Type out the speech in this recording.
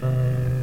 Uh,